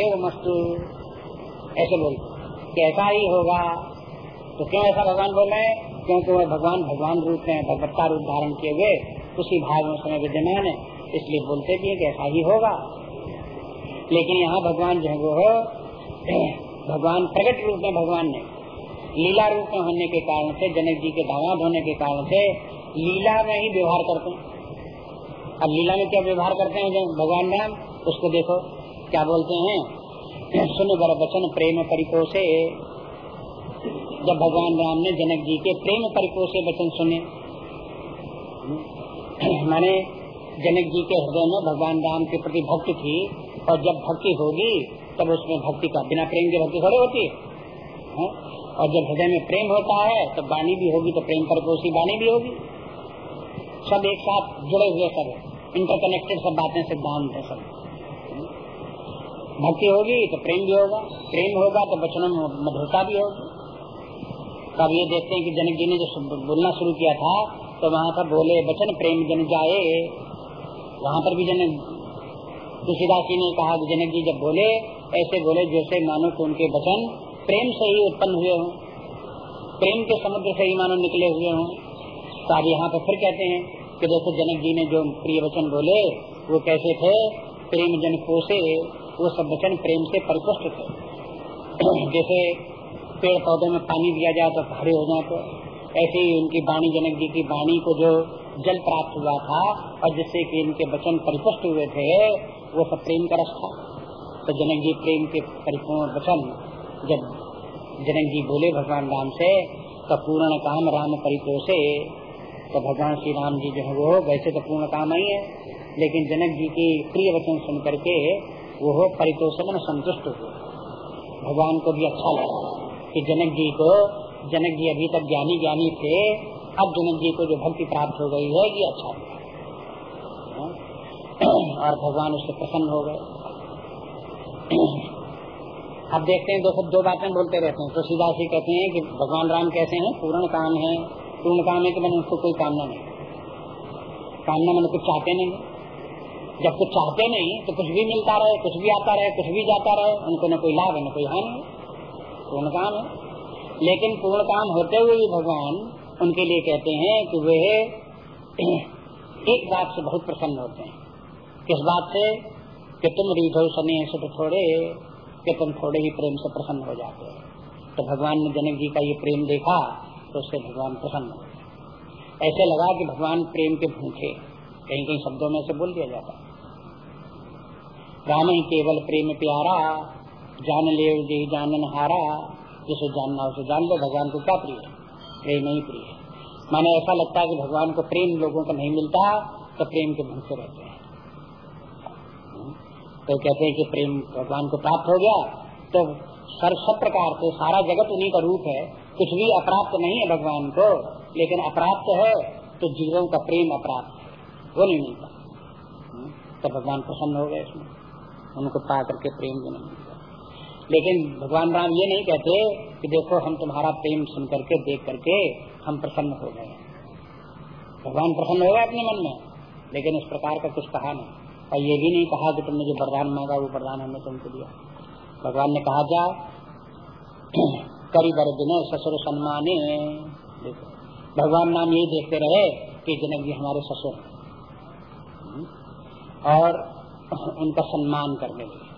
मस्तु ऐसे बोलते कि ऐसा ही होगा? तो क्यों ऐसा भगवान बोल? क्योंकि वह भगवान भगवान रूप में, भगवत्ता रूप धारण किए हुए, उसी भाग में समय विद्यमान है, इसलिए बोलते भी है कि ऐसा ही होगा। लेकिन यहाँ भगवान जो है वो भगवान प्रकट रूप में भगवान ने, लीला रूप में होने के कारण से, जनक जी के दामाद होने के कारण से, लीला में ही व्यवहार करते हैं। अब लीला में क्या व्यवहार करते हैं भगवान राम? उसको देखो। क्या बोलते हैं? सुन बर वचन प्रेम परिपोषे। जब भगवान राम ने जनक जी के प्रेम परिपोषे वचन सुने, माने जनक जी के हृदय में भगवान राम के प्रति भक्ति थी और जब भक्ति होगी, तब उसमें भक्ति का, बिना प्रेम की भक्ति थोड़ी होती है। और जब हृदय में प्रेम होता है तो वाणी भी होगी तो प्रेम परिपोषी वाणी भी होगी। सब एक साथ जुड़े हुए सब इंटरकनेक्टेड सब बातें, सिद्धांत है सब। भक्ति होगी तो प्रेम भी होगा। प्रेम होगा तो वचनों में मधुरता भी होगी। तो अब ये देखते हैं कि जनक जी ने जो बोलना शुरू किया था तो वहाँ पर बोले, वचन प्रेम जन जाए। वहाँ पर भी जनक तुलसीदास जी ने कहा कि जनक जी जब बोले, ऐसे बोले, जैसे मानो कि उनके वचन प्रेम से ही उत्पन्न हुए हों। प्रेम के समुद्र से ही मानो निकले हुए हों। तो यहाँ पर फिर कहते हैं कि जैसे जनक जी ने जो प्रिय वचन बोले, वो कैसे थे? प्रेम जन कोसे वो सब वचन प्रेम से परिपुष्ट थे। जैसे पेड़ पौधे में पानी दिया जाए तो खड़े हो जाए तो ऐसे ही उनकी वाणी जनक जी की वाणी को जो जल प्राप्त हुआ था और जिससे कि इनके वचन परिपुष्ट हुए थे, वो सब प्रेम का रस था। तो जनक जी प्रेम के परिपूर्ण वचन जब जनक जी बोले भगवान राम से तो पूर्ण काम राम परितोषे। तो भगवान श्री राम जी जो है वो, वैसे तो पूर्ण काम ही है, लेकिन जनक जी की प्रिय वचन सुन करके वो हो परितोषण संतुष्ट हो भगवान को भी अच्छा लगा कि जनक जी को, जनक जी अभी तक ज्ञानी ज्ञानी थे, अब जनक जी को जो भक्ति प्राप्त हो गई है, ये अच्छा हाँ? और भगवान उससे प्रसन्न हो गए। अब देखते हैं देखो दो बातें बोलते रहते हैं। तो सीधा सी कहते हैं कि भगवान राम कैसे हैं? पूर्ण काम है। पूर्ण काम है कि मैंने उसको कोई कामना नहीं कामना मैंने कुछ चाहते नहीं जब कुछ चाहते नहीं तो कुछ भी मिलता रहे, कुछ भी आता रहे, कुछ भी जाता रहे, उनको न कोई लाभ है न कोई हानि, पूर्ण काम है। लेकिन पूर्ण काम होते हुए भी भगवान उनके लिए कहते हैं कि वे एक बात से बहुत प्रसन्न होते हैं। किस बात से? कि तुम रिधो सने सुख थोड़े, कि तुम थोड़े ही प्रेम से प्रसन्न हो जाते हो। तो भगवान ने जनक जी का ये प्रेम देखा तो उससे भगवान प्रसन्न हो ऐसे लगा कि भगवान प्रेम के भूखे कहीं कहीं शब्दों में से बोल दिया जाता है। राम ही केवल प्रेम प्यारा, जान ले जी जानन हारा, जिसे जानना उसे जान लो, भगवान को क्या प्रिय प्रेम ही प्रिय माने ऐसा लगता है कि भगवान को प्रेम लोगों को नहीं मिलता तो प्रेम के भंग से रहते हैं। तो कहते हैं कि प्रेम भगवान को प्राप्त हो गया तो सर सब प्रकार से सारा जगत उन्हीं का रूप है। कुछ भी अप्राप्त नहीं है भगवान को, लेकिन अप्राप्त है तो जीवों का प्रेम अप्राप्त है। वो नहीं मिलता तो भगवान प्रसन्न हो गए इसमें। उनको पा करके प्रेम भी नहीं मिलता लेकिन भगवान राम ये नहीं कहते कि देखो हम तुम्हारा प्रेम सुन करके, देख करके हम प्रसन्न हो गए। भगवान प्रसन्न हो गए अपने मन में, लेकिन इस प्रकार का कुछ कहा नहीं। और ये भी नहीं कहा कि तुमने जो वरदान मांगा, वो वरदान हमने तुमको दिया। भगवान ने कहा, जा, करी बर दिन ससुर सम्माने देखो, भगवान नाम यही देखते रहे कि जनक जी हमारे ससुर और उनका सम्मान करने लगे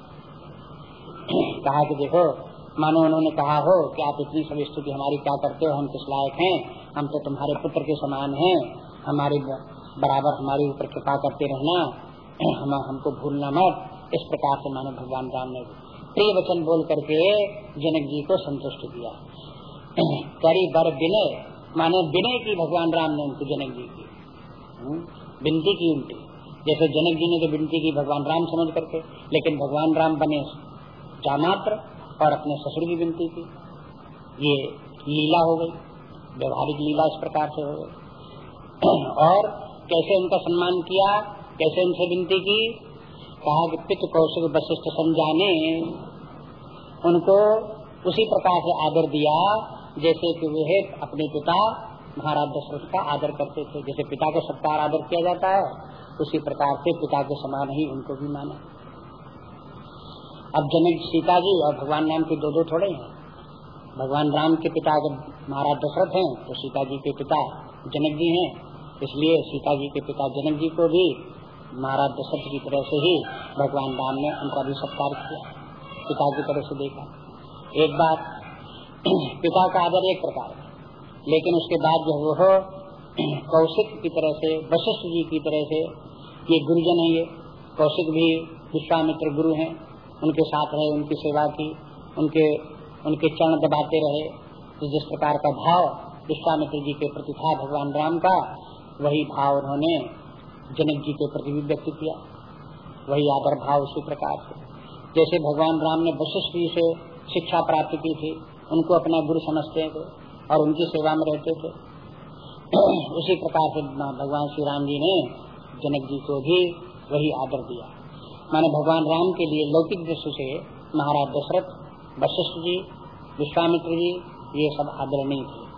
कहा कि देखो मानो उन्होंने कहा हो कि आप इतनी सब स्तुति हमारी क्या करते हो हम किस लायक हैं? हम तो तुम्हारे पुत्र के समान हैं। हमारी बराबर हमारे ऊपर कृपा करते रहना। हम हमको भूलना मत। इस प्रकार से मानो भगवान राम ने प्रिय वचन बोल करके जनक जी को संतुष्ट किया। करी बर विनय। माने विनय की भगवान राम ने उनको जनक जी की। हम्म, विनती की उनकी। जैसे जनक जी ने तो विनती की भगवान राम समझ करके, लेकिन भगवान राम बने जामात्र और अपने ससुर की विनती की ये लीला हो गई, व्यवहारिक लीला इस प्रकार से हो गई। और कैसे उनका सम्मान किया, कैसे उनसे विनती की? कहा कि पित कौशिक वशिष्ठ समझाने उनको उसी प्रकार से आदर दिया, जैसे कि वे अपने पिता महाराज दशरथ का आदर करते थे। जैसे पिता का सत्कार आदर किया जाता है, उसी प्रकार से पिता के समान ही उनको भी माना। अब जनक सीता जी और भगवान राम के दो दो थोड़े हैं। भगवान राम के पिता जब महाराज दशरथ हैं तो सीता जी के पिता जनक जी हैं। इसलिए सीता जी के पिता जनक जी को भी महाराज दशरथ की तरह से ही भगवान राम ने उनका भी सत्कार किया। पिता की तरह से देखा। एक बात, पिता का आदर एक प्रकार लेकिन उसके बाद जब वो कौशिक की तरह से, वशिष्ठ जी की तरह से, ये गुरुजन है ये। कौशिक भी विश्वामित्र गुरु हैं। उनके साथ रहे, उनकी सेवा की, उनके उनके चरण दबाते रहे। तो जिस प्रकार का भाव विश्वामित्र जी के प्रति था भगवान राम का, वही भाव उन्होंने जनक जी के प्रति भी व्यक्त किया। वही आदर भाव उसी प्रकार से। जैसे भगवान राम ने वशिष्ठ जी से शिक्षा प्राप्त की थी, उनको अपना गुरु समझते थे और उनकी सेवा में रहते थे। उसी प्रकार से भगवान श्री राम जी ने जनक जी को भी वही आदर दिया। माने भगवान राम के लिए लौकिक दृष्टि से महाराज दशरथ, वशिष्ठ जी, विश्वामित्र जी, ये सब आदरणीय थे।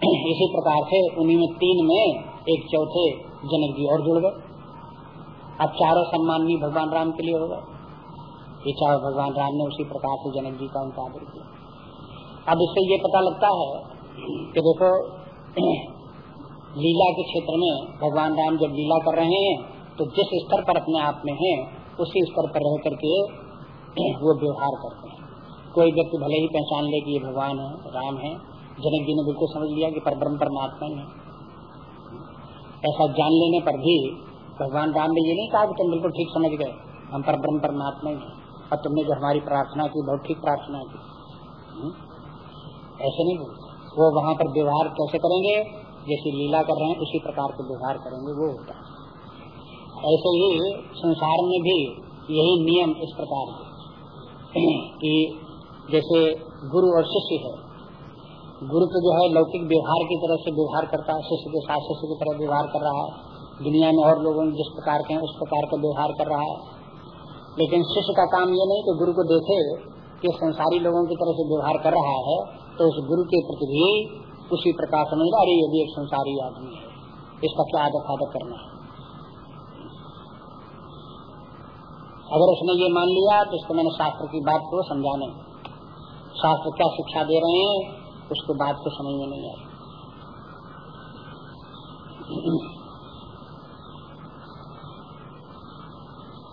इसी प्रकार से उन्हीं में तीन में एक चौथे जनक जी और जुड़ गए। अब चारों सम्माननीय भगवान राम के लिए हो गए। ये चारों भगवान राम ने उसी प्रकार से जनक जी का उनका आदर किया। अब इससे ये पता लगता है कि देखो, लीला के क्षेत्र में भगवान राम जब लीला कर रहे हैं तो जिस स्तर पर अपने आप में हैं, उसी स्तर पर रह करके वो व्यवहार करते हैं। कोई व्यक्ति भले ही पहचान ले कि ये भगवान है राम है, जनक जी ने बिल्कुल समझ लिया कि परब्रह्म परमात्मा ही ऐसा जान लेने पर भी भगवान राम ने ये नहीं कहा कि तुम बिल्कुल ठीक समझ गए, हम पर ब्रह्म परमात्मा ही। और तुमने जो हमारी प्रार्थना की, बहुत ठीक प्रार्थना की। हम्म? ऐसे नहीं वो वहाँ पर व्यवहार कैसे करेंगे? जैसी लीला कर रहे हैं, उसी प्रकार के व्यवहार करेंगे, वो होता है। ऐसे ही संसार में भी यही नियम इस प्रकार के कि जैसे गुरु और शिष्य है, गुरु तो जो है लौकिक व्यवहार की तरह से व्यवहार करता है, शिष्य के साथ शिष्य की तरह व्यवहार कर रहा है, दुनिया में और लोगों जिस प्रकार के हैं, उस प्रकार का व्यवहार कर रहा है। लेकिन शिष्य का काम ये नहीं कि गुरु को देखे कि संसारी लोगों की तरह से व्यवहार कर रहा है तो उस गुरु के प्रति भी उसी प्रकार समझ अरे ये भी एक संसारी आदमी है, इसका क्या आदत आदत करना है? अगर उसने ये मान लिया तो उसको मैंने शास्त्र की बात को समझाने शास्त्र क्या शिक्षा दे रहे हैं, उसको बात को समझ में नहीं आई।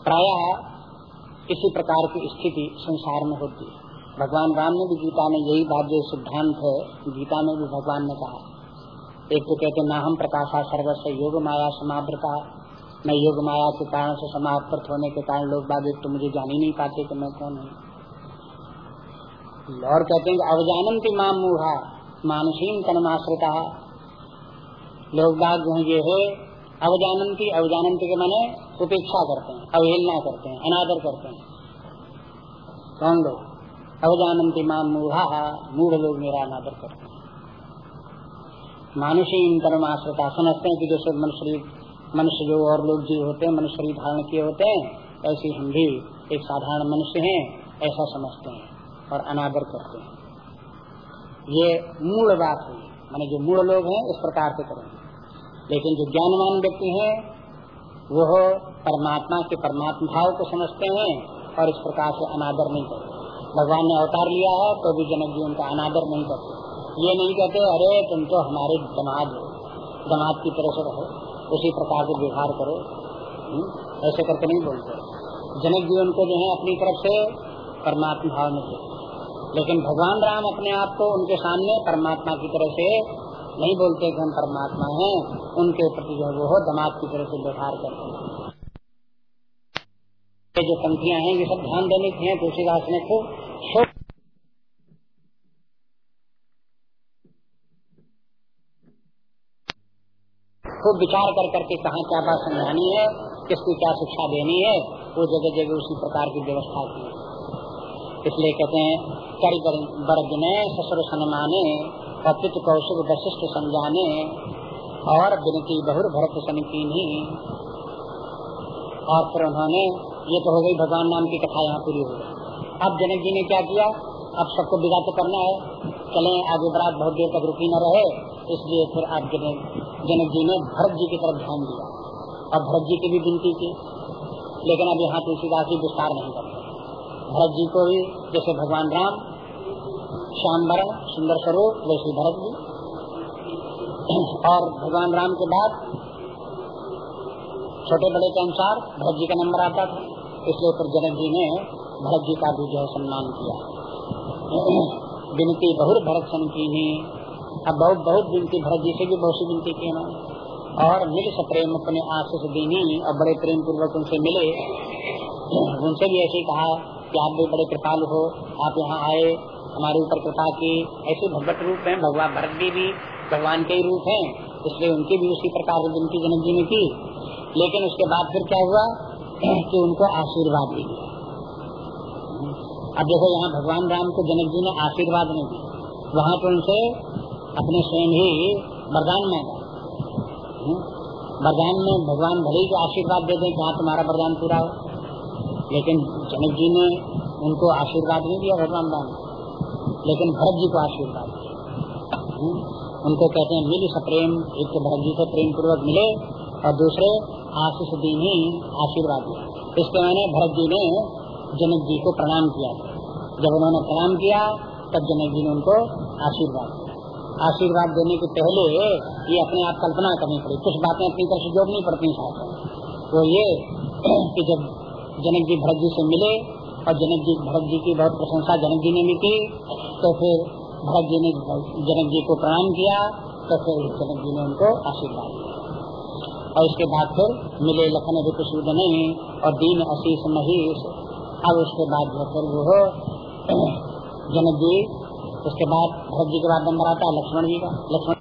प्राय इसी प्रकार की स्थिति संसार में होती है। भगवान राम ने भी गीता में यही बात जो सिद्धांत है, गीता में भी भगवान ने कहा। एक तो कहते ना हम प्रकाशा सर्वस्व, योग माया समावृता। मैं योग माया के कारण से समावृत होने के कारण लोग बाग तो मुझे जान ही नहीं पाते कि मैं कौन हूँ और कहते हैं अवजानन की माम मूढ़ा मानसीन तनमाश्रिता। लोग बाग ये है, अवजानंती अवजानंती के माने उपेक्षा करते हैं, अवहेलना करते हैं, अनादर करते हैं। कौन लोग? अवजानंती माम मूढ़ा मूढ़ लोग मेरा अनादर करते हैं मानुषी इन कर्म आश्रता समझते हैं कि जैसे मनुष्य मनुष्य जो और लोग जीव होते हैं, मनुष्य शरीर धारण किए होते हैं, ऐसे हम भी एक साधारण मनुष्य हैं, ऐसा समझते हैं और अनादर करते हैं। ये मूल बात हुई माने जो मूल लोग हैं, इस प्रकार से करेंगे। लेकिन जो ज्ञानवान व्यक्ति हैं वो परमात्मा के परमात्मा भाव को समझते हैं और इस प्रकार से अनादर नहीं करते। भगवान ने अवतार लिया है तो भी जनक जी उनका अनादर नहीं करते। ये नहीं कहते अरे तुम तो हमारे दमाद हो दमाद की तरह से रहो। उसी प्रकार से व्यवहार करो। हम्म, ऐसे करके नहीं बोलते। जनक जी उनको जो है अपनी तरफ़ से परमात्मा भाव में लेकिन भगवान राम अपने आप को उनके सामने परमात्मा की तरह से नहीं बोलते कि हम परमात्मा हैं। उनके प्रति जो वो दमाद की तरह से व्यवहार करते हैं। जो पंक्तियाँ हैं ये सब ध्यान देने की हैं तुलसीदास ने खूब खूब विचार कर करके कहा, क्या बात समझानी है? किसकी क्या शिक्षा देनी है? वो जगह जगह उसी प्रकार की व्यवस्था की। इसलिए कहते हैं कर वर्ग ने, ससुर सन्माने और पित कौशिक वशिष्ठ समझाने और विनती बहुर भरत सनकीनी और फिर उन्होंने, ये तो हो गई भगवान नाम की कथा यहाँ पूरी हो गई। अब जनक जी ने क्या किया? अब सबको विदा तो करना है। चले आगे बरात बहुत देर तक रुकी न रहे। इसलिए फिर आप जनक जी ने भरत जी की तरफ़ ध्यान दिया। और भरत जी की भी विनती की। लेकिन अब यहाँ तुलसीदास जी विस्तार नहीं करते। भरत जी को भी, जैसे भगवान राम, श्याम वरण सुंदर स्वरूप, वैसे भरत जी। और भगवान राम के बाद छोटे बड़े के अनुसार भरत जी का नंबर आता था। इसलिए फिर जनक जी ने भरत जी का भी जो है। सम्मान किया विनती बहुत भरत सन की अब बहुत बहुत विनती भरत जी से भी बहुत सी विनती की और मिल प्रेम अपने आशीष दीनी, और बड़े प्रेम पूर्वक उनसे मिले। उनसे भी ऐसे कहा कि आप भी बड़े कृपालु हो, आप यहाँ आए, हमारे ऊपर कृपा की। ऐसे भगवत रूप है, भगवान भरत जी भी भगवान के ही रूप हैं। इसलिए उनकी भी उसी प्रकार से विनती जनक जी ने की। लेकिन उसके बाद फिर क्या हुआ? कि उनको आशीर्वाद दी अब देखो यहाँ भगवान राम को जनक जी ने आशीर्वाद नहीं दिया। वहाँ तो उनसे अपने स्वयं ही वरदान मांगा। वरदान में भगवान भले ही आशीर्वाद दे दें जहाँ तुम्हारा वरदान पूरा हो। लेकिन जनक जी ने उनको आशीर्वाद नहीं दिया भगवान राम लेकिन भरत जी को आशीर्वाद दिया। उनको कहते हैं, मिल सप्रेम, एक तो भरत जी से प्रेम पूर्वक मिले और दूसरे आशीष दिन ही आशीर्वाद दिया। इसके मैंने भरत जी ने जनक जी को प्रणाम किया। जब उन्होंने प्रणाम किया, तब जनक जी ने उनको आशीर्वाद दिया। आशीर्वाद देने के पहले ये अपने आप कल्पना करनी पड़ी। कुछ बातें अपनी तरफ़ से जोड़नी पड़ती साथ तो ये कि जब जनक जी भरत जी से मिले और जनक जी, भरत जी की बहुत प्रशंसा जनक जी ने भी की तो फिर भरत जी ने जनक जी को प्रणाम किया तो फिर जनक जी ने उनको आशीर्वाद दिया। और उसके बाद फिर मिले लखन नहीं, और दीन अशीष महीश अब उसके बाद जो फिर वो जनक जी उसके बाद भरत जी के बाद नंबर आता है लक्ष्मण जी का, लक्ष्मण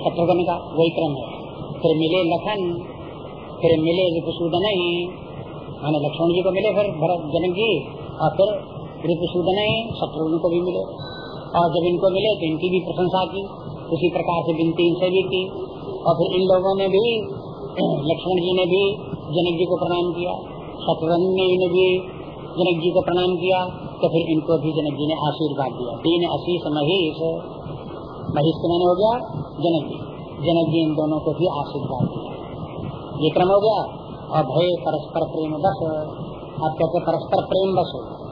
शत्रुघ्न का वही क्रम है। फिर मिले लखन, फिर मिले रिपुसूदन ही मैंने लक्ष्मण जी को मिले फिर भरत जनक जी और फिर रिपुसूदन ही शत्रुघ्न को भी मिले। और जब इनको मिले तो इनकी भी प्रशंसा की, उसी प्रकार से बिनती इनसे भी की। और फिर इन लोगों ने भी, लक्ष्मण जी ने भी जनक जी को प्रणाम किया, शत्रुघ्न ने भी जनक जी को प्रणाम किया तो फिर इनको भी जनक जी ने आशीर्वाद दिया। तीन अशीष महेश महेश के मैंने हो गया, जनक जी। जनक जी इन दोनों को भी आशीर्वाद दिया। ये क्रम हो गया। और भय परस्पर प्रेम बस। आप कहते परस्पर प्रेम बस हो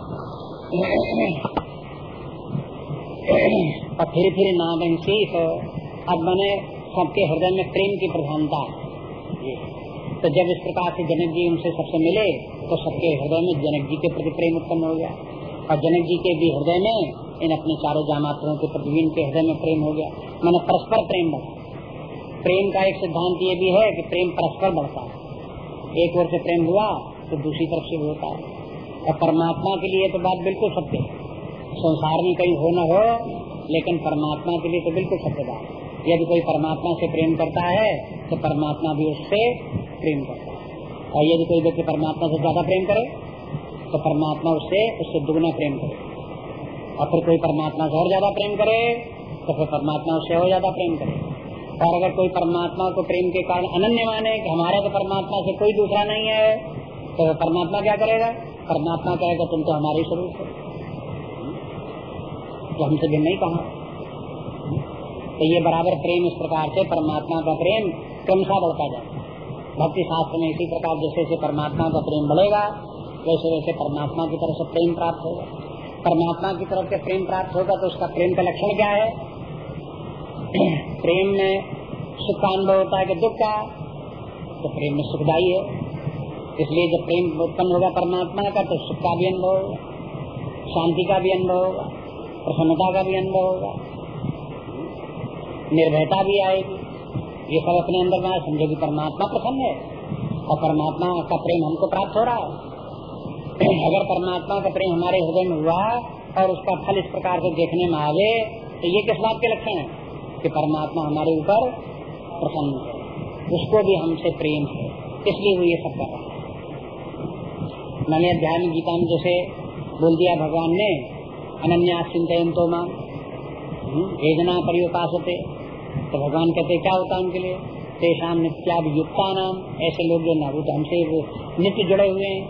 और फिर फिर नादंशीस अब मैंने सबके हृदय में प्रेम की प्रधानता। तो जब इस प्रकार से जनक जी उनसे सबसे मिले तो सबके हृदय में जनक जी के प्रति प्रेम उत्पन्न हो गया। और जनक जी के भी हृदय में इन अपने चारों जामात्रों के प्रति इनके हृदय में प्रेम हो गया। मैंने परस्पर प्रेम बढ़ा प्रेम का एक सिद्धांत ये भी है कि प्रेम परस्पर बढ़ता है। एक ओर से प्रेम हुआ तो दूसरी तरफ़ से भी होता है। और परमात्मा के लिए तो बात बिल्कुल सत्य है। संसार में कहीं हो न हो, लेकिन परमात्मा के लिए तो बिल्कुल सत्य बात यदि कोई परमात्मा से प्रेम करता है तो परमात्मा भी उससे प्रेम करता है। और यदि कोई व्यक्ति परमात्मा से ज़्यादा प्रेम करे तो परमात्मा उससे उससे दुगना प्रेम करे। और फिर कोई परमात्मा से और ज़्यादा प्रेम करे तो फिर परमात्मा उससे और ज़्यादा प्रेम करे। और अगर कोई परमात्मा को प्रेम के कारण अनन्य माने कि हमारा तो परमात्मा से कोई दूसरा नहीं है तो परमात्मा क्या करेगा? परमात्मा कहेगा, तुम तो हमारे स्वरूप हो। तो हमसे भी नहीं कहा। तो ये बराबर प्रेम इस प्रकार से परमात्मा का प्रेम क्रमशः बढ़ता जाए भक्ति शास्त्र में इसी प्रकार जैसे जैसे परमात्मा का प्रेम बढ़ेगा, वैसे वैसे परमात्मा की तरफ़ से प्रेम प्राप्त होगा। परमात्मा की तरफ़ से प्रेम प्राप्त होगा तो उसका प्रेम का लक्षण क्या है? प्रेम में सुख का अनुभव होता है कि दुख का तो प्रेम में सुखदायी है। इसलिए जब प्रेम उत्पन्न होगा, परमात्मा का तो सुख का भी अनुभव होगा, शांति का भी अनुभव होगा, प्रसन्नता का भी अनुभव होगा, निर्भयता भी आएगी। ये सब अपने अंदर में समझो कि परमात्मा प्रसन्न है, और परमात्मा का प्रेम हमको प्राप्त हो रहा है। अगर परमात्मा का प्रेम हमारे हृदय में हुआ, और उसका फल इस प्रकार से देखने में आवे तो ये किस बात के लक्षण है? कि परमात्मा हमारे ऊपर प्रसन्न है, उसको भी हमसे प्रेम है, इसलिए वो ये सब कर रहा है। मैंने अध्यात्म गीता में जैसे बोल दिया भगवान ने, अनन्या चिंतन तो माँ वेदना परिवपासते तो भगवान कहते क्या होता उनके लिए? तेषाम नित्याभियुक्ता नाम ऐसे लोग जो ना वो तो हमसे नित्य जुड़े हुए हैं।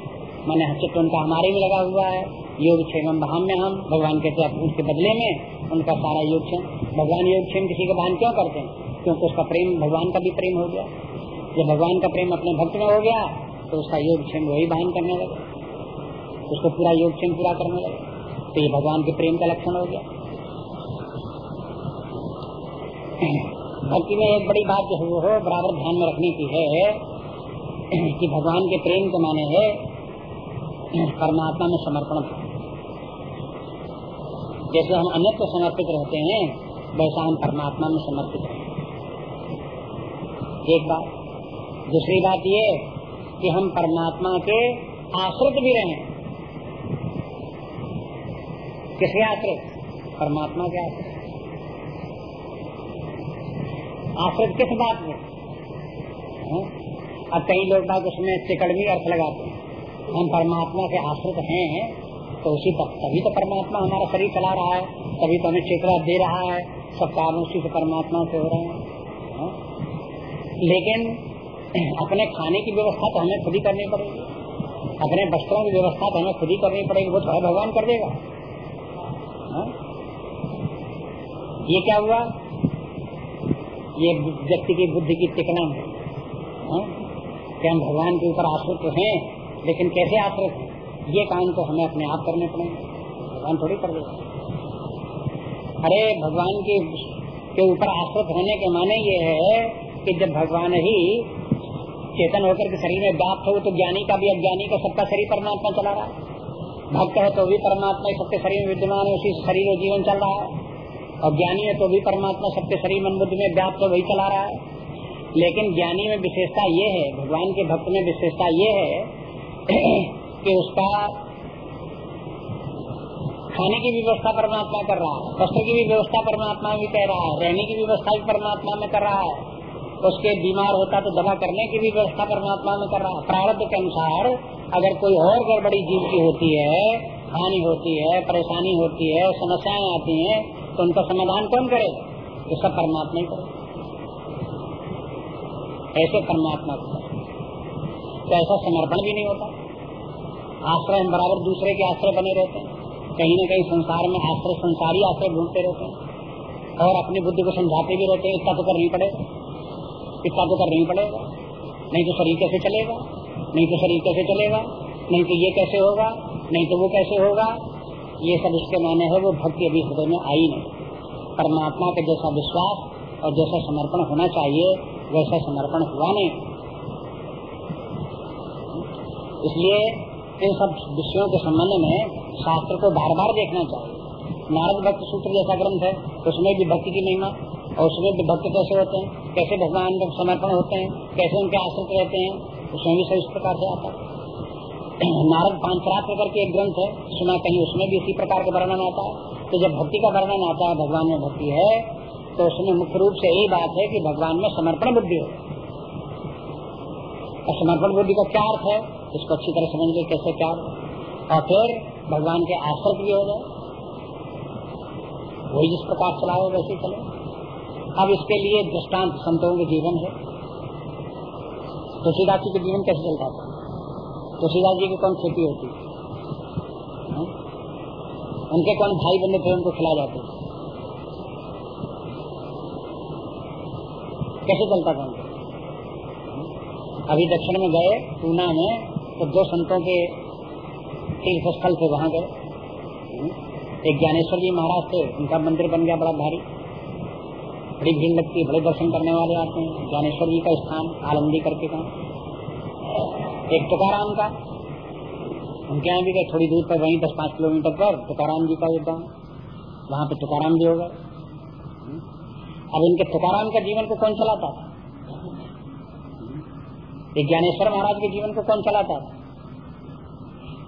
मैंने चित्त उनका हमारे में लगा हुआ है। योग क्षेम बहान में हम। भगवान कहते हैं उसके बदले में उनका सारा योग क्षेम भगवान योग क्षेम किसी का बहान क्यों करते हैं? क्योंकि उसका प्रेम, भगवान का भी प्रेम हो गया। जब भगवान का प्रेम अपने भक्त में हो गया तो उसका योग क्षेम वही बहान करने लगे। उसको पूरा योग क्षेम पूरा करने लगे। तो ये भगवान के प्रेम का लक्षण हो गया। भक्ति में एक बड़ी बात जो हो बराबर ध्यान में रखने की है कि भगवान के प्रेम के माने है, परमात्मा में समर्पण जैसे हम अन्य को समर्पित रहते हैं, वैसा हम परमात्मा में समर्पित रहते एक बात। दूसरी बात ये कि हम परमात्मा के आश्रित भी रहे। किसके आश्रित? परमात्मा के आश्रित। आश्रित किस बात में? अब कई लोग बात उसमें चिकड़वी अर्थ लगाते हैं। हम परमात्मा के आश्रित हैं तो उसी तक तभी तो परमात्मा हमारा शरीर चला रहा है, तभी तो हमें चेतना दे रहा है, सब काम उसी से परमात्मा से हो रहे हैं। हाँ? लेकिन अपने खाने की व्यवस्था तो हमें खुद ही करनी पड़ेगी। अपने वस्त्रों की व्यवस्था तो हमें खुद ही करनी पड़ेगी, वो तो है भगवान कर देगा हा? ये क्या हुआ? ये व्यक्ति की बुद्धि की टिकना। हाँ? हम भगवान के ऊपर आश्रित तो हैं, लेकिन कैसे आश्रित? ये काम तो हमें अपने आप करने पड़ेंगे भगवान थोड़ी कर देगा। अरे, भगवान के के ऊपर आश्रित होने के माने ये है कि जब भगवान ही चेतन होकर के शरीर में व्याप्त हो तो ज्ञानी का भी अज्ञानी का सबका शरीर परमात्मा चला रहा है। भक्त है तो भी परमात्मा सबके शरीर में विद्यमान है, उसी शरीर और जीवन चल रहा है। और ज्ञानी है तो भी परमात्मा सबके शरीर मन बुद्धि में व्याप्त हो वही चला रहा है। लेकिन ज्ञानी में विशेषता ये है, भगवान के भक्त में विशेषता ये है कि उसका खाने की व्यवस्था परमात्मा कर रहा है वस्त्र की भी व्यवस्था परमात्मा भी कह रहा है, रहने की व्यवस्था भी परमात्मा में कर रहा है। उसके बीमार होता तो दवा करने की भी व्यवस्था परमात्मा में कर रहा है। प्रारब्ध के अनुसार अगर कोई और गड़बड़ी जीव की होती है, हानि होती है, परेशानी होती है, समस्याएँ आती हैं तो उनका समाधान कौन करेगा तो सब परमात्मा ही करेगा। ऐसे परमात्मा को तो ऐसा समर्पण भी नहीं होता। आश्रय हम बराबर दूसरे के आश्रय बने रहते हैं। कहीं न कहीं संसार में आश्रय, संसारी आश्रय ढूंढते रहते हैं। और अपनी बुद्धि को समझाते भी रहते हैं इतना तो करनी पड़ेगा। इतना तो करनी पड़ेगा। नहीं तो शरीर कैसे चलेगा? नहीं तो शरीर कैसे चलेगा? नहीं तो ये कैसे होगा? नहीं तो वो कैसे होगा? ये सब उसके माने है, वो भक्ति अभी हृदय में आई नहीं। परमात्मा के जैसा विश्वास और जैसा समर्पण होना चाहिए, वैसा समर्पण हुआ नहीं। इसलिए इन सब विषयों के संबंध में शास्त्र को बार बार देखना चाहिए। नारद भक्त सूत्र जैसा ग्रंथ है, उसमें भी भक्ति की महिमा और उसमें भी भक्त कैसे होते हैं? कैसे भगवान समर्पण होते हैं? कैसे उनके आश्रित रहते हैं? उसमें भी सही इस प्रकार से आता है। नारद पांचरात्र करके एक ग्रंथ है, सुना कहीं उसमें भी इसी प्रकार का वर्णन आता है। तो जब भक्ति का वर्णन आता है, भगवान में भक्ति है तो उसमें मुख्य रूप से यही बात है कि भगवान में समर्पण बुद्धि हो। और समर्पण बुद्धि का क्या अर्थ है? इसको अच्छी तरह समझ ले कैसे क्या और फिर भगवान के आश्रत भी हो जाए वही जिस प्रकार चलाओ वैसे चले। अब इसके लिए दृष्टांत संतों के जीवन है। तुलसीदास जी के जीवन कैसे चलता था? तुलसीदास जी की कौन खेती होती। है? उनके कौन भाई बंधु थे, उनको खिला जाते। कैसे चलता था अभी दक्षिण में गए, पूना में तो दो संतों के तीर्थ स्थल थे वहाँ गए एक ज्ञानेश्वर जी महाराज थे, उनका मंदिर बन गया बड़ा भारी। बड़ी भीड़ लगती है, बड़े दर्शन करने वाले आते हैं। ज्ञानेश्वर जी का स्थान आलंदी करके कहा। एक तुकाराम का। उनके यहाँ भी गए, थोड़ी दूर पर वहीं दस पाँच किलोमीटर पर, तुकाराम जी का एक वहाँ पे तुकाराम जी हो गए। अब इनके तुकाराम का जीवन को कौन चलाता था? ये ज्ञानेश्वर महाराज के जीवन को कौन चलाता था?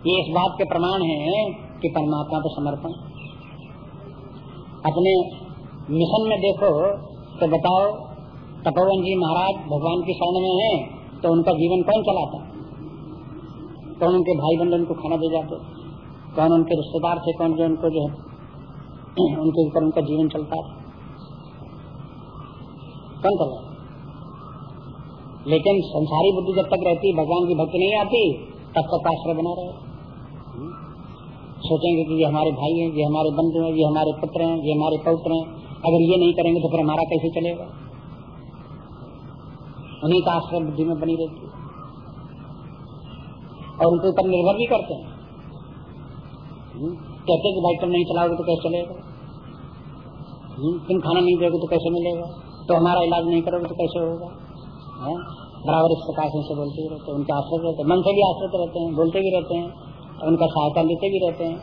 ये इस बात के प्रमाण है कि परमात्मा को समर्पण। अपने मिशन में देखो तो बताओ, तपोवन जी महाराज भगवान की शरण में है तो उनका जीवन कौन चलाता? कौन उनके भाई बंधु उनको खाना दे जाते? कौन उनके रिश्तेदार थे? कौन जो उनको जो है, उनके ऊपर उनका जीवन चलता था कौन चला लेकिन संसारी बुद्धि जब तक रहती, भगवान की भक्ति नहीं आती, तब तक आश्रय बना रहे। सोचेंगे कि ये हमारे भाई हैं, ये हमारे बंधु हैं, ये हमारे पुत्र हैं, ये हमारे पौत्र हैं। अगर ये नहीं करेंगे तो फिर हमारा कैसे चलेगा? उन्हीं का आश्रय बुद्धि में बनी रहती है। और उनके ऊपर निर्भर भी करते हैं। हम्म, कहते कि भाई तुम नहीं चलाओगे तो कैसे चलेगा? हम्म, तुम खाना नहीं दोगे तो कैसे मिलेगा? तो हमारा इलाज नहीं करोगे तो कैसे होगा? है बराबर इस प्रकार से बोलते भी रहते हैं। उनके आश्रित रहते हैं। मन से भी आश्रित रहते हैं बोलते भी रहते हैं उनका सहायता लेते भी रहते हैं।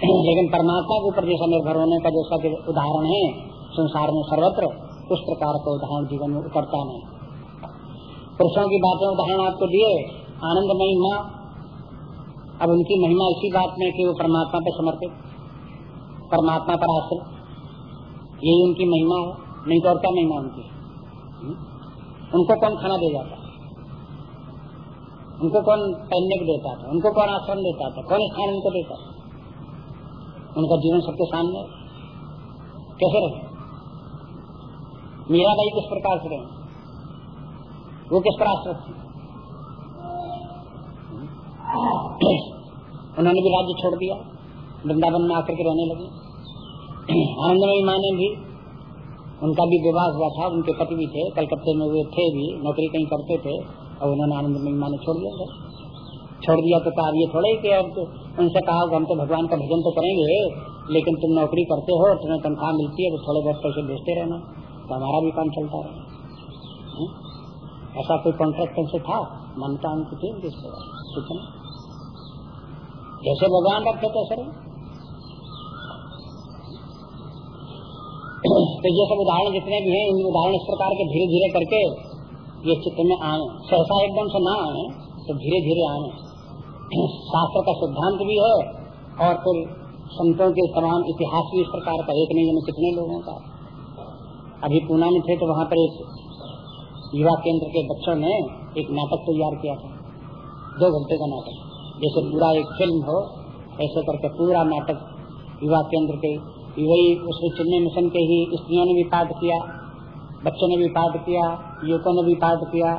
लेकिन परमात्मा के ऊपर जैसा निर्भर होने का जैसा उदाहरण है संसार में सर्वत्र उस प्रकार का उदाहरण जीवन में उतरता नहीं। पुरुषों की बातें उदाहरण आपको दिए आनंद महिमा अब उनकी महिमा इसी बात में कि वो परमात्मा पर समर्पित, परमात्मा पर आश्रित। यही उनकी महिमा है, नहीं तो और क्या महिमा उनकी? हम्म? उनको कौन खाना दे जाता उनको कौन पहनने को देता था? उनको कौन आश्रम देता था? कौन स्थान उनको देता था? उनका जीवन सबके सामने कैसे रहे? मीरा बाई किस प्रकार से रहे? वो किस पर आश्रित थी? उन्होंने भी राज्य छोड़ दिया। वृंदावन में आकर के रहने लगे। आनंदमयी माँ ने भी। उनका भी विवाह हुआ था, उनके पति भी थे, कलकत्ते में वे थे भी, नौकरी कहीं करते थे, और उन्होंने आनंद महिमा ने छोड़ दिया था। छोड़ दिया तो कहा थोड़े कि अब तो उनसे कहा हम तो भगवान का भजन तो करेंगे, लेकिन तुम नौकरी करते हो, तुम्हें तनख्वाह मिलती है तो थोड़े बहुत पैसे भेजते रहना। तो हमारा भी काम चलता रहे। हम्म? ऐसा कोई कॉन्ट्रैक्ट उनसे था? मान्यता उनकी थी सूचना जैसे भगवान रखते तैसे रहे तो ये सब उदाहरण जितने भी हैं इन उदाहरण इस प्रकार के धीरे धीरे करके ये चित्र में आए। सहसा एकदम से ना आए तो धीरे धीरे आए। शास्त्र का सिद्धांत भी है, और फिर संतों के तमाम इतिहास भी इस प्रकार का एक नहीं कितने लोगों का। अभी पूना में थे तो वहाँ पर एक युवा केंद्र के बच्चों ने एक नाटक तैयार किया था। दो घंटे का नाटक। जैसे पूरा एक फ़िल्म हो, ऐसे करके पूरा नाटक युवा केंद्र के, वही उसके चिन्ह मिशन के ही स्त्रियों ने भी पाठ किया, बच्चों ने भी पाठ किया, युवकों ने भी पाठ किया,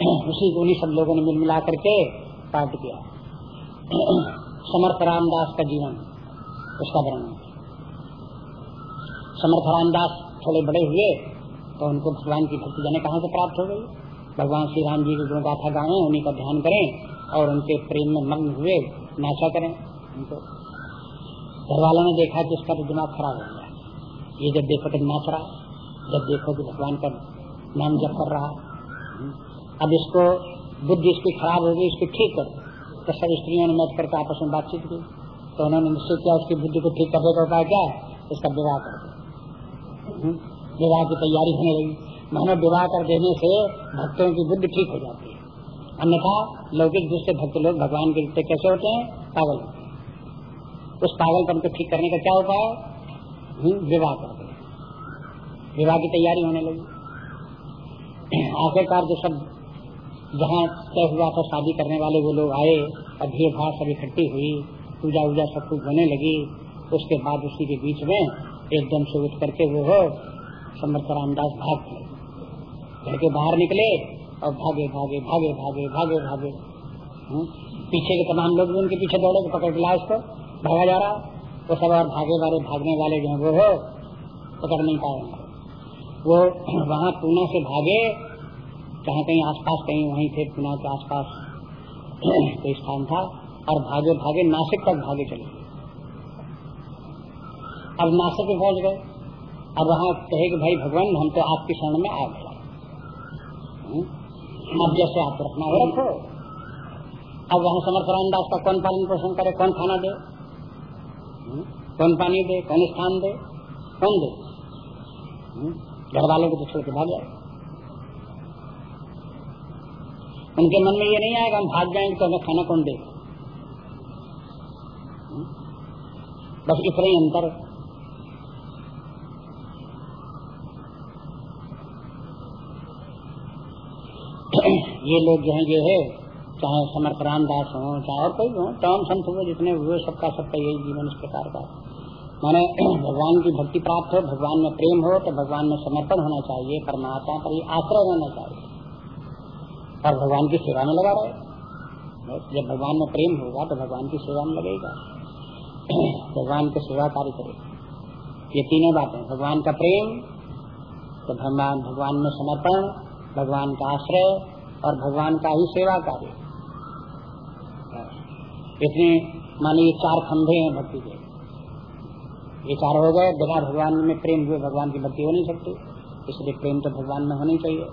उसी को सब लोगों ने मिल मिला करके पाठ किया। समर्थ रामदास का जीवन, उसका वर्णन। समर्थ रामदास थोड़े बड़े हुए तो उनको भगवान की भक्ति जाने कहाँ से प्राप्त हो गई? भगवान श्री राम जी की गुण गाथा गावे उन्हीं का ध्यान करें और उनके प्रेम में मग्न हुए, नाचा करें। उनको घर वालों ने देखा कि इसका तो दिमाग खराब हो गया। ये जब देखो तो नाच रहा, जब देखो कि भगवान का नाम जप कर रहा। अब इसको बुद्धि इसकी खराब हो गई, इसको ठीक कर। तो सब स्त्रियों ने मैच करके आपस में बातचीत की। तो उन्होंने निश्चय किया, उसकी बुद्धि को ठीक करने का उपाय क्या? इसका विवाह कर हम्म? विवाह की तैयारी होने लगी। मैंने विवाह कर देने से भक्तों की बुद्धि ठीक हो जाती है। अन्यथा लौकिक दूसरे भक्त लोग भगवान के लिए कैसे होते हैं? पागल। उस पागलपन को ठीक करने का क्या उपाय? हम्म, विवाह कर दे विवाह की तैयारी होने लगी। आखिरकार जो सब जहाँ तय हुआ था शादी करने वाले वो लोग आए और भीड़ भाड़ सब इकट्ठी हुई। पूजा वूजा सब कुछ होने लगी। उसके बाद उसी के बीच में एकदम से उठ करके वो हो समर्थ रामदास भाग घर के बाहर निकले। और भागे भागे भागे भागे भागे भागे। हम्म, पीछे के तमाम लोग भी उनके पीछे दौड़े पकड़ के लाश को भागा जा रहा। वो सब और भागे वाले भागने वाले जो वो हो पकड़ नहीं पाए। वो वहाँ पूना से भागे कहीं कहीं आसपास कहीं वहीं थे पूना के आसपास कोई स्थान था और भागे भागे नासिक तक भागे चले। अब नासिक में पहुँच गए। अब वहाँ कहे कि भाई भगवान हम तो आपकी शरण में आ गया हम्म? अब जैसे आप रखना हो। रखो अब वहाँ समर्थ रामदास का कौन पालन पोषण करे? कौन खाना दे? कौन पानी दे? कौन स्थान दे? कौन दे? हम्म? घर वालों को तो छोड़ के भाग जाए। उनके मन में ये नहीं आएगा हम भाग जाएँगे तो हमें खाना कौन दे? हम्म? बस इतना ही अंतर ये लोग जो है, ये है। चाहे समर्थ रामदास हो, चाहे और कोई हो, तमाम संत हुए जितने हुए, सबका सबका यही जीवन इस प्रकार का माने भगवान की भक्ति प्राप्त हो, भगवान में प्रेम हो तो भगवान में समर्पण होना चाहिए, परमात्मा पर ही आश्रय रहना चाहिए। और भगवान की सेवा में लगा रहे। जब भगवान में प्रेम होगा तो भगवान की सेवा में लगेगा। भगवान को सेवा कार्य करेगा ये तीनों बातें भगवान का प्रेम तो भगवान भगवान में समर्पण, भगवान का आश्रय और भगवान का ही सेवा कार्य इतने माने ये चार खंभे हैं भक्ति के। ये चार हो गए बिना भगवान में प्रेम हुए भगवान की भक्ति हो नहीं सकती। इसलिए प्रेम तो भगवान में होनी चाहिए।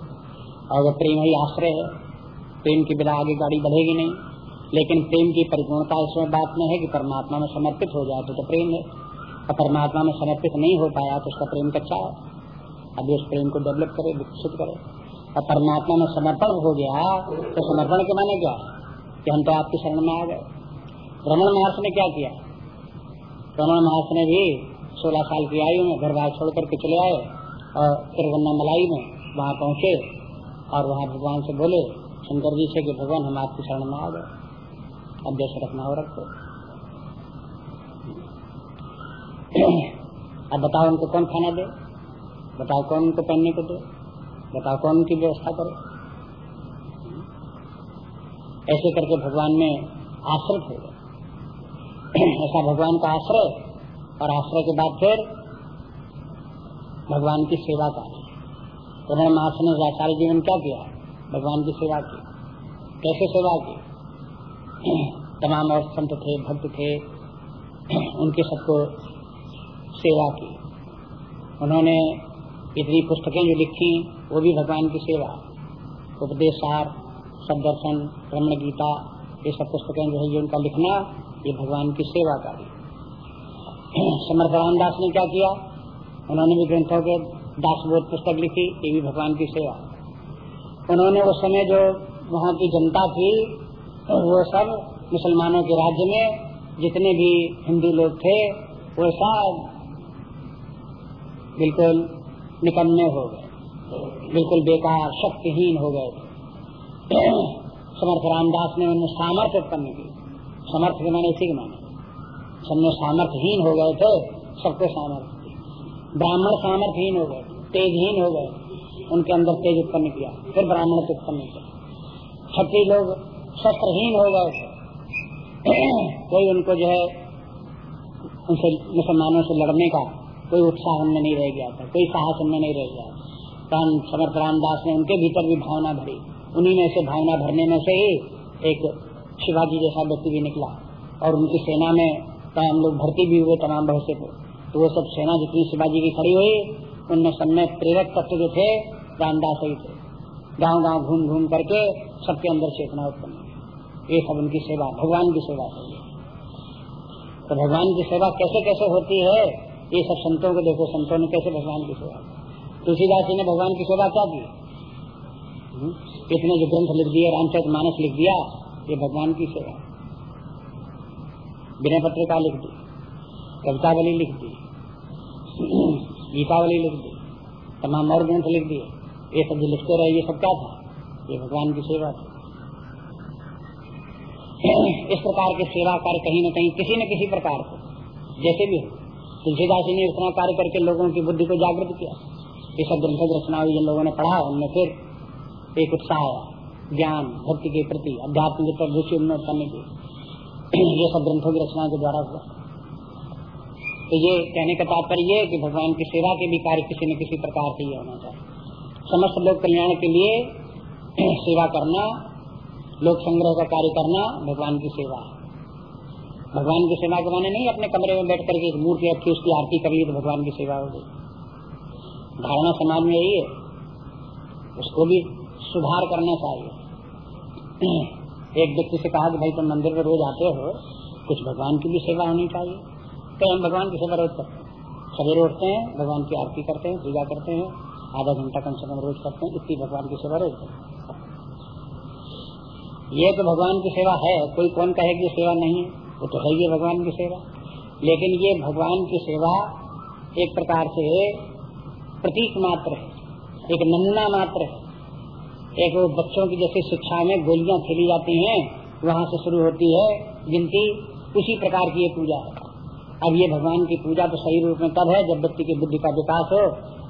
और अगर प्रेम ही आश्रय है। प्रेम के बिना आगे गाड़ी बढ़ेगी नहीं। लेकिन प्रेम की परिपूर्णता इसमें बात नहीं है कि परमात्मा में समर्पित हो जाए तो, तो प्रेम है। और परमात्मा में समर्पित नहीं हो पाया तो उसका प्रेम कच्चा है। अभी उस प्रेम को डेवलप करे विकसित करे। और परमात्मा में समर्पण हो गया तो समर्पण के माने क्या? कि हम तो आपकी शरण में आ गए। रमन महर्ष ने क्या किया? रमन महर्ष ने भी सोलह साल की आयु में घर बार छोड़ करके चले आए और तिरुवन्नामलाई में वहाँ पहुँचे और वहाँ भगवान से बोले, शंकर जी से कि भगवान, हम आपकी शरण में आ गए। अब जैसे रखना हो रखो। अब बताओ उनको कौन खाना दे? बताओ कौन उनको पहनने को दे? बताओ कौन उनकी व्यवस्था करे। ऐसे करके भगवान में आश्रित हो गए। ऐसा भगवान का आश्रय और आश्रय के बाद फिर भगवान की सेवा का रमण महर्षि ने सारे जीवन क्या किया? भगवान की सेवा की। कैसे सेवा की? तमाम और संत थे, भक्त थे, उनके सबको सेवा की। उन्होंने इतनी पुस्तकें जो लिखी, वो भी भगवान की सेवा। उपदेश सार दर्शन रमण गीता, ये सब पुस्तकें जो है, ये उनका लिखना, ये भगवान की सेवा का भी समर्थ रामदास ने क्या किया? उन्होंने भी ग्रंथों के दासबोध पुस्तक लिखी, ये भी भगवान की सेवा। उन्होंने उस समय जो वहाँ की जनता थी, वो सब मुसलमानों के राज्य में, जितने भी हिंदू लोग थे, वो सब बिल्कुल निकम्मे हो गए। बिल्कुल बेकार, शक्तिहीन हो गए समर्थ रामदास ने उन्हें सामर्थ्य उत्पन्न की समर्थ के माने इसी के माने। सब सामर्थ्यहीन हो गए थे, सबको सामर्थ्य। ब्राह्मण सामर्थ्यहीन हो गए, तेजहीन हो गए, उनके अंदर तेज उत्पन्न किया, फिर ब्राह्मण को उत्पन्न किया। क्षत्रिय लोग शस्त्रहीन हो गए थे। कोई उनको जो है, उनसे, मुसलमानों से लड़ने का कोई उत्साह उनमें नहीं रह गया था, कोई साहस उनमें नहीं रह गया तन समर्थ रामदास ने उनके भीतर भी भावना भरी। उन्हीं में से भावना भरने में से ही एक शिवाजी जैसा व्यक्ति भी निकला और उनकी सेना में तमाम लोग भर्ती भी हुए तमाम बहुत से तो वो सब सेना जितनी शिवाजी की खड़ी हुई, उनमें सब में प्रेरक तत्व जो थे, रामदास ही थे। गाँव गाँव घूम घूम करके सबके अंदर चेतना उत्पन्न ये सब उनकी सेवा, भगवान की सेवा। तो भगवान की सेवा कैसे कैसे होती है? ये सब संतों को देखो, संतों ने कैसे भगवान की सेवा तुलसीदास जी ने भगवान की सेवा क्या की? हम्म? इतने जो ग्रंथ लिख दिए, रामचरित मानस लिख दिया, ये भगवान की सेवा। विनय पत्रिका लिख दी, कवितावली लिख दी गीतावली लिख दी, तमाम और ग्रंथ लिख दिए। ये सब जो लिखते रहे, ये सब क्या था? ये भगवान की सेवा थी। इस प्रकार के सेवा कार्य कहीं न कहीं किसी न किसी प्रकार से, जैसे भी हो। तुलसीदास ने इतना कार्य करके लोगों की बुद्धि को जागृत किया। ये सब ग्रंथक रचना जिन लोगों ने पढ़ा, उनमें फिर एक उत्साह ज्ञान, भक्ति के प्रति अध्यात्म के प्रति उन्नत करने की। ये सब ग्रंथों की रचना के द्वारा हुआ। तो ये कहने का तात्पर्य है कि भगवान की सेवा के भी कार्य किसी न किसी प्रकार से होना चाहिए। समस्त लोक कल्याण के लिए सेवा करना, लोक संग्रह का कार्य करना, भगवान की सेवा है। भगवान की सेवा के माने नहीं, अपने कमरे में बैठ करके एक मूर्ति रखी, उसकी आरती करिए तो भगवान की सेवा हो गई। धारणा समाज में यही है। उसको भी सुधार करना चाहिए। एक व्यक्ति से कहा कि भाई तुम तो मंदिर में रोज आते हो, कुछ भगवान की भी सेवा होनी चाहिए। तो हम भगवान की सेवा रोज करते हैं। सवेरे उठते हैं, भगवान की आरती करते हैं, पूजा करते हैं, आधा घंटा कम से कम रोज करते हैं, इतनी भगवान की सेवा रोज करते ये तो भगवान की सेवा है, कोई कौन कहे कि सेवा नहीं वो तो है ये भगवान की सेवा। लेकिन ये भगवान की सेवा एक प्रकार से प्रतीक मात्र है, एक नमूना मात्र है। एक वो बच्चों की जैसे शिक्षा में गोलियाँ खेली जाती हैं, वहाँ से शुरू होती है गिनती, उसी प्रकार की ये पूजा है। अब ये भगवान की पूजा तो सही रूप में तब है जब व्यक्ति की बुद्धि का विकास हो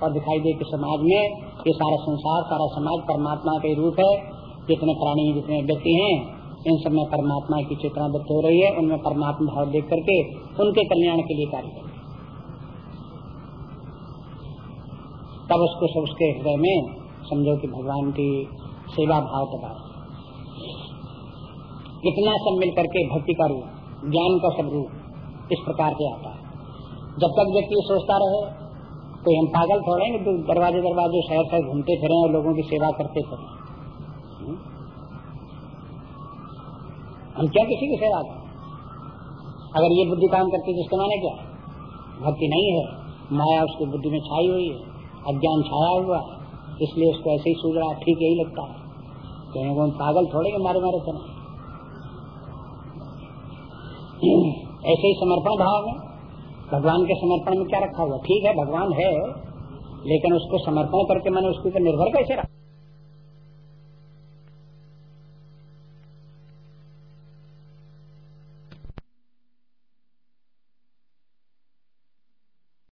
और दिखाई दे कि समाज में ये सारा संसार, सारा समाज परमात्मा का रूप है, जितने प्राणी, जितने व्यक्ति हैं इन सब में परमात्मा की चेतना व्यक्त हो रही है, उनमें परमात्मा भाव देख करके उनके कल्याण के लिए कार्य करें। तब उसको सब उसके हृदय में समझो कि भगवान की सेवा भाव तथा इतना सब मिल करके भक्ति का रूप, ज्ञान का सब रूप इस प्रकार से आता है। जब तक व्यक्ति सोचता रहे तो हम पागल थोड़े दरवाजे दरवाजे शहर शहर घूमते फिरे और लोगों की सेवा करते फिरे? हम क्या किसी की सेवा करें अगर ये बुद्धि काम करती तो उसके माने क्या? भक्ति नहीं है। माया उसकी बुद्धि में छाई हुई है। अज्ञान छाया हुआ है। इसलिए उसको ऐसे ही सूझ रहा ठीक यही लगता है। कहीं वो पागल थोड़े के मारे मारे चले ऐसे ही समर्पण भाव में भगवान के समर्पण में क्या रखा हुआ? ठीक है, भगवान है, लेकिन उसको समर्पण करके मैंने उसके ऊपर निर्भर कैसे रखा?